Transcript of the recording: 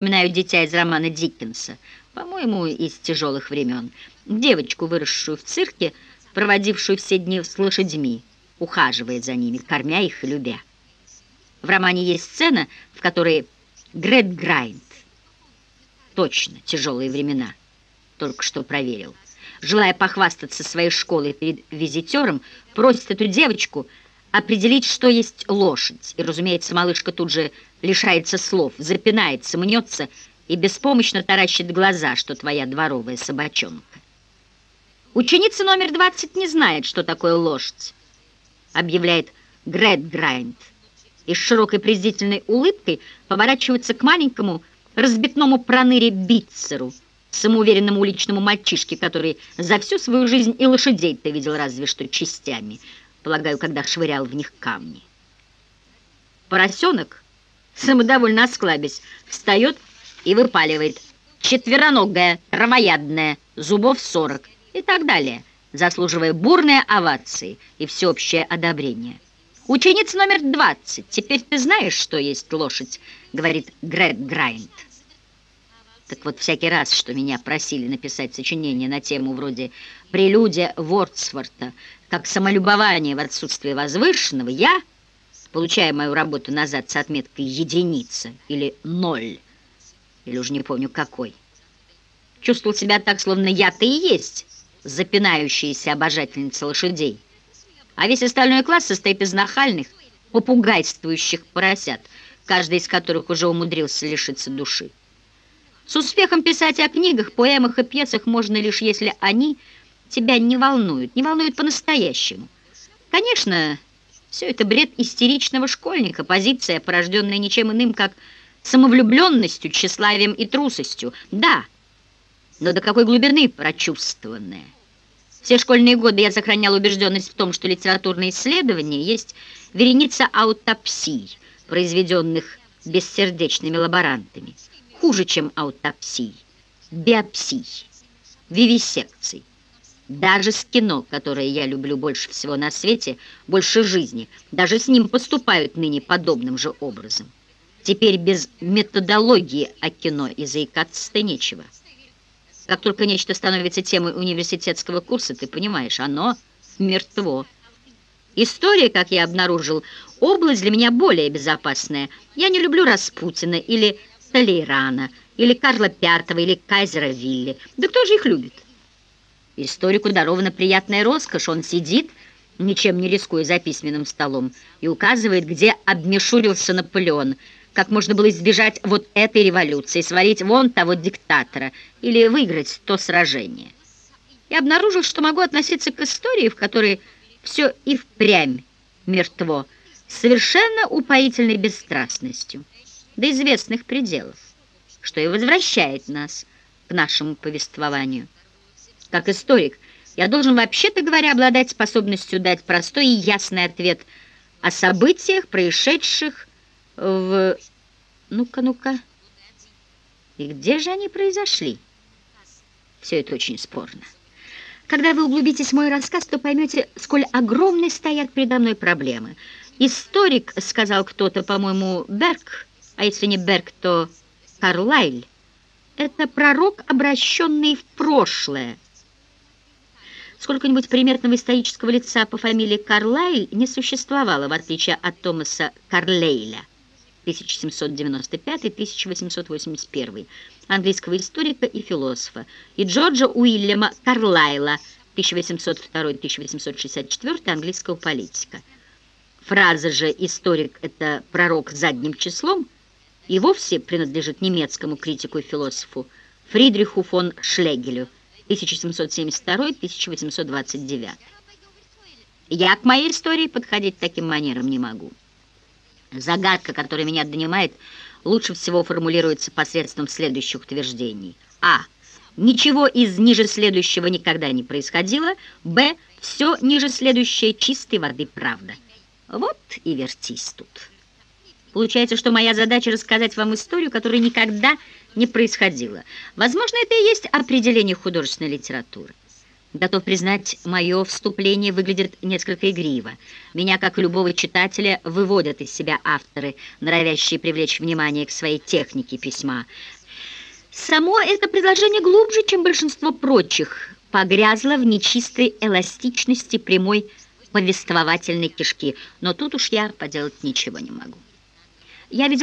Вспоминаю дитя из романа Диккенса, по-моему, из тяжелых времен. Девочку, выросшую в цирке, проводившую все дни с лошадьми, ухаживая за ними, кормя их и любя. В романе есть сцена, в которой Грет Грайнд, точно, тяжелые времена, только что проверил, желая похвастаться своей школой перед визитером, просит эту девочку определить, что есть лошадь. И, разумеется, малышка тут же лишается слов, запинается, мнется и беспомощно таращит глаза, что твоя дворовая собачонка. Ученица номер 20 не знает, что такое лошадь, объявляет Грет Грайнд, и с широкой презрительной улыбкой поворачивается к маленькому разбитному проныре Битцеру, самоуверенному уличному мальчишке, который за всю свою жизнь и лошадей-то видел разве что частями, полагаю, когда швырял в них камни. Поросенок самодовольно осклабясь, встает и выпаливает. Четвероногая, травоядная, зубов сорок и так далее, заслуживая бурные овации и всеобщее одобрение. «Ученица номер двадцать, теперь ты знаешь, что есть лошадь», — говорит Грег Грайнд. Так вот, всякий раз, что меня просили написать сочинение на тему вроде «Прелюдия Вордсворта», как самолюбование в отсутствии возвышенного, я получая мою работу назад с отметкой единица или ноль, или уже не помню какой. Чувствовал себя так, словно я-то и есть запинающаяся обожательница лошадей. А весь остальной класс состоит из нахальных, попугайствующих поросят, каждый из которых уже умудрился лишиться души. С успехом писать о книгах, поэмах и пьесах можно лишь, если они тебя не волнуют, не волнуют по-настоящему. Конечно, все это бред истеричного школьника, позиция, порожденная ничем иным, как самовлюбленностью, тщеславием и трусостью. Да, но до какой глубины прочувствованная. Все школьные годы я сохранял убежденность в том, что литературное исследование есть вереница аутопсий, произведенных бессердечными лаборантами. Хуже, чем аутопсий, биопсий, вивисекций. Даже с кино, которое я люблю больше всего на свете, больше жизни, даже с ним поступают ныне подобным же образом. Теперь без методологии о кино и заикаться-то нечего. Как только нечто становится темой университетского курса, ты понимаешь, оно мертво. История, как я обнаружил, область для меня более безопасная. Я не люблю Распутина или Толейрана, или Карла Пятого, или Кайзера Вилли. Да кто же их любит? Историку дарована приятная роскошь. Он сидит, ничем не рискуя за письменным столом, и указывает, где обмешурился Наполеон, как можно было избежать вот этой революции, свалить вон того диктатора или выиграть то сражение. Я обнаружил, что могу относиться к истории, в которой все и впрямь мертво, совершенно упоительной бесстрастностью, до известных пределов, что и возвращает нас к нашему повествованию. Как историк, я должен, вообще-то говоря, обладать способностью дать простой и ясный ответ о событиях, происшедших в... Ну-ка, ну-ка. И где же они произошли? Все это очень спорно. Когда вы углубитесь в мой рассказ, то поймете, сколь огромные стоят передо мной проблемы. Историк, сказал кто-то, по-моему, Берг, а если не Берг, то Карлайль, это пророк, обращенный в прошлое, Сколько-нибудь примерного исторического лица по фамилии Карлайль не существовало, в отличие от Томаса Карлейля 1795-1881, английского историка и философа, и Джорджа Уильяма Карлайла 1802-1864, английского политика. Фраза же «историк – это пророк задним числом» и вовсе принадлежит немецкому критику и философу Фридриху фон Шлегелю – 1772-1829. Я к моей истории подходить таким манером не могу. Загадка, которая меня донимает, лучше всего формулируется посредством следующих утверждений. А. Ничего из ниже следующего никогда не происходило. Б. Все ниже следующее чистой воды правда. Вот и вертись тут. Получается, что моя задача рассказать вам историю, которая никогда не происходила. Возможно, это и есть определение художественной литературы. Готов признать, мое вступление выглядит несколько игриво. Меня, как и любого читателя, выводят из себя авторы, норовящие привлечь внимание к своей технике письма. Само это предложение глубже, чем большинство прочих, погрязло в нечистой эластичности прямой повествовательной кишки, но тут уж я поделать ничего не могу. Я видел